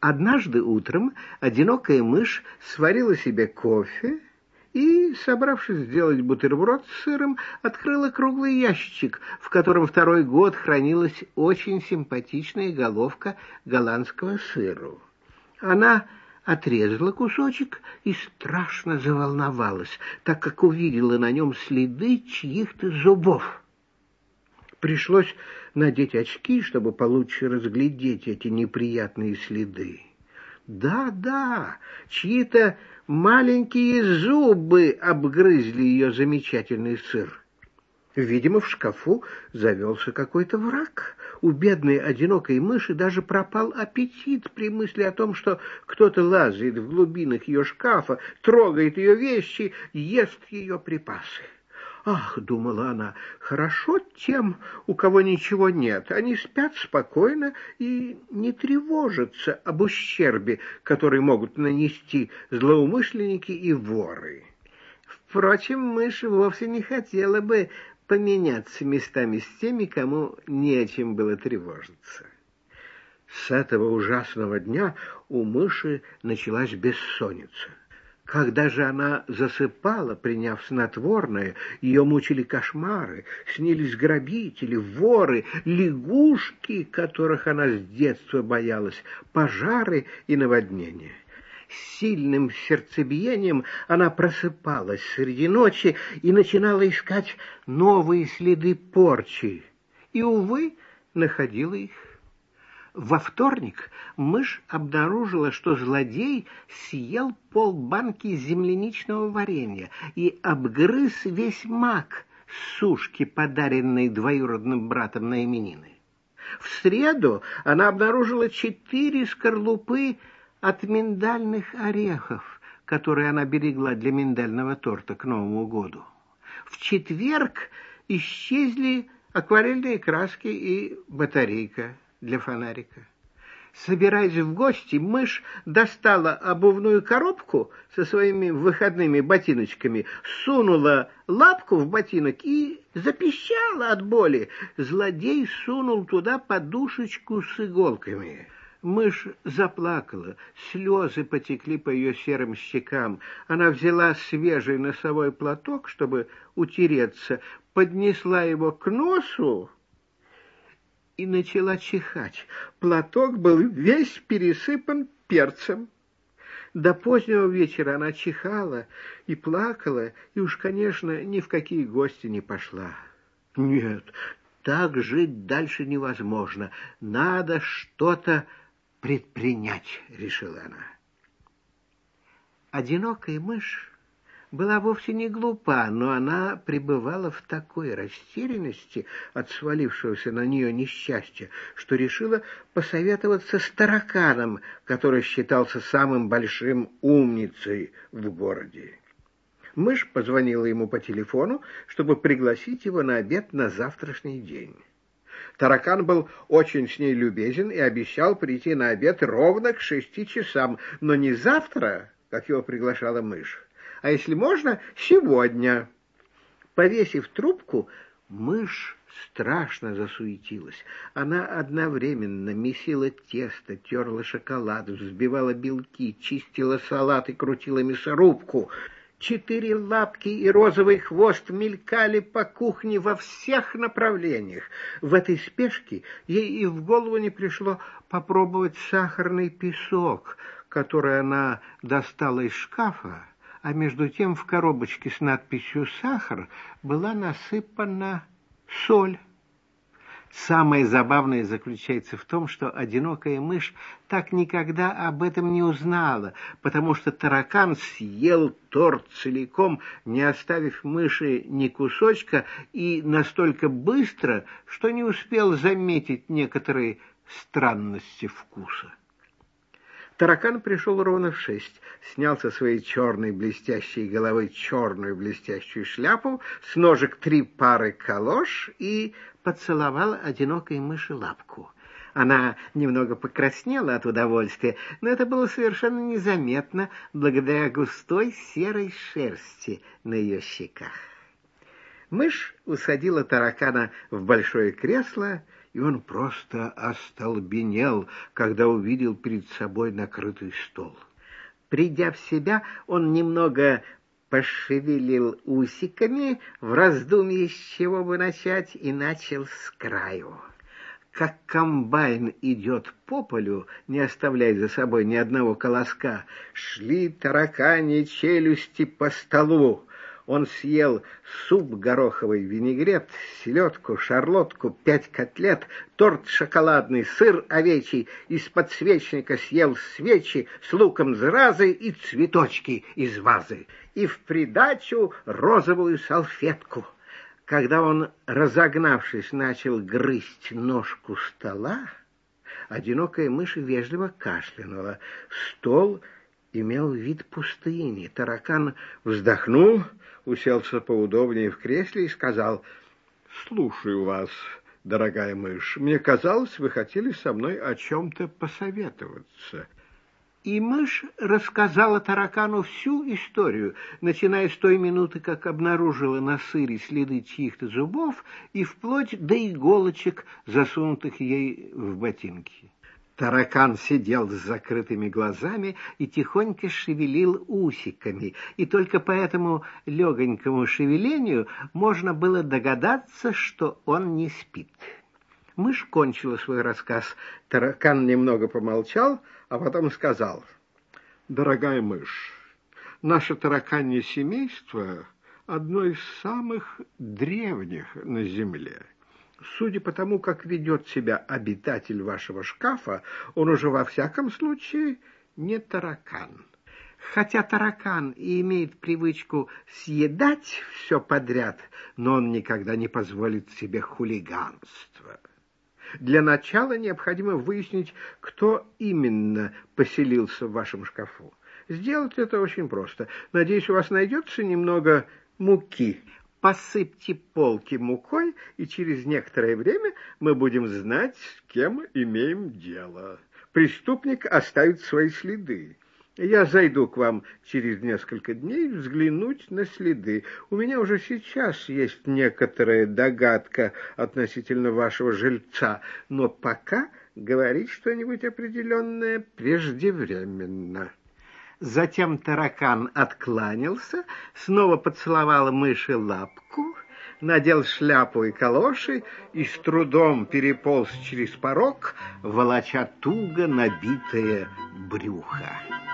Однажды утром одинокая мышь сварила себе кофе и, собравшись сделать бутерброд с сыром, открыла круглый ящик, в котором второй год хранилась очень симпатичная головка голландского сыру. Она отрезала кусочек и страшно заволновалась, так как увидела на нем следы чьих-то зубов. Пришлось надеть очки, чтобы получше разглядеть эти неприятные следы. Да-да, чьи-то маленькие зубы обгрызли ее замечательный сыр. Видимо, в шкафу завелся какой-то враг. У бедной одинокой мыши даже пропал аппетит при мысли о том, что кто-то лазает в глубинах ее шкафа, трогает ее вещи, ест ее припасы. «Ах, — думала она, — хорошо тем, у кого ничего нет. Они спят спокойно и не тревожатся об ущербе, который могут нанести злоумышленники и воры». Впрочем, мышь вовсе не хотела бы поменяться местами с теми, кому не о чем было тревожиться. С этого ужасного дня у мыши началась бессонница. Когда же она засыпала, приняв снотворное, ее мучили кошмары, снились грабители, воры, лягушки, которых она с детства боялась, пожары и наводнения. С сильным сердцебиением она просыпалась среди ночи и начинала искать новые следы порчи. И, увы, находила их. Во вторник мышь обнаружила, что злодей съел полбанки земляничного варенья и обгрыз весь мак сушки, подаренной двоюродным братом на именины. В среду она обнаружила четыре скорлупы от миндальных орехов, которые она берегла для миндального торта к Новому году. В четверг исчезли акварельные краски и батарейка для фонарика. Собираясь в гости, мышь достала обувную коробку со своими выходными ботиночками, сунула лапку в ботинок и запищала от боли. Злодей сунул туда подушечку с иголками. Мышь заплакала, слезы потекли по ее серым щекам. Она взяла свежий носовой платок, чтобы утереться, поднесла его к носу и начала чихать. Платок был весь пересыпан перцем. До позднего вечера она чихала и плакала, и уж, конечно, ни в какие гости не пошла. Нет, так жить дальше невозможно. Надо что-то предпринять, решила она. Одинокая мышь была вовсе не глупа, но она пребывала в такой растерянности от свалившегося на нее несчастья, что решила посоветоваться с тараканом, который считался самым большим умницей в городе. Мышь позвонила ему по телефону, чтобы пригласить его на обед на завтрашний день. Таракан был очень с ней любезен и обещал прийти на обед ровно к шести часам, но не завтра, как его приглашала мышь, а если можно, сегодня. Повесив трубку, мышь страшно засуетилась. Она одновременно месила тесто, терла шоколад, взбивала белки, чистила салат и крутила мясорубку. Четыре лапки и розовый хвост мелькали по кухне во всех направлениях. В этой спешке ей и в голову не пришло попробовать сахарный песок, который она достала из шкафа а между тем в коробочке с надписью «Сахар» была насыпана соль. Самое забавное заключается в том, что одинокая мышь так никогда об этом не узнала, потому что таракан съел торт целиком, не оставив мыши ни кусочка, и настолько быстро, что не успел заметить некоторые странности вкуса. Таракан пришел ровно в шесть, снял со своей черной блестящей головы черную блестящую шляпу, с ножек три пары калош и поцеловал одинокой мыши лапку. Она немного покраснела от удовольствия, но это было совершенно незаметно благодаря густой серой шерсти на ее щеках. Мышь усадила таракана в большое кресло и он просто остолбенел, когда увидел перед собой накрытый стол. Придя в себя, он немного пошевелил усиками в раздумье, с чего бы начать, и начал с краю. Как комбайн идет по полю, не оставляя за собой ни одного колоска, шли таракани челюсти по столу. Он съел суп гороховый, винегрет, селедку, шарлотку, пять котлет, торт шоколадный, сыр овечий, из подсвечника съел свечи с луком зразы и цветочки из вазы, и в придачу розовую салфетку. Когда он, разогнавшись, начал грызть ножку стола, одинокая мышь вежливо кашлянула. Стол имел вид пустыни. Таракан вздохнул, уселся поудобнее в кресле и сказал, «Слушаю вас, дорогая мышь. Мне казалось, вы хотели со мной о чем-то посоветоваться». И мышь рассказала таракану всю историю, начиная с той минуты, как обнаружила на сыре следы чьих-то зубов, и вплоть до иголочек, засунутых ей в ботинки. Таракан сидел с закрытыми глазами и тихонько шевелил усиками, и только по этому легонькому шевелению можно было догадаться, что он не спит. Мышь кончила свой рассказ. Таракан немного помолчал, а потом сказал, «Дорогая мышь, наше тараканье семейство одно из самых древних на Земле». Судя по тому, как ведет себя обитатель вашего шкафа, он уже во всяком случае не таракан. Хотя таракан и имеет привычку съедать все подряд, но он никогда не позволит себе хулиганства. Для начала необходимо выяснить, кто именно поселился в вашем шкафу. Сделать это очень просто. Надеюсь, у вас найдется немного муки посыпьте полки мукой, и через некоторое время мы будем знать, с кем имеем дело. Преступник оставит свои следы. Я зайду к вам через несколько дней взглянуть на следы. У меня уже сейчас есть некоторая догадка относительно вашего жильца, но пока говорить что-нибудь определенное преждевременно». Затем таракан откланялся, снова поцеловал мыши лапку, надел шляпу и калоши и с трудом переполз через порог, волоча туго набитое брюхо.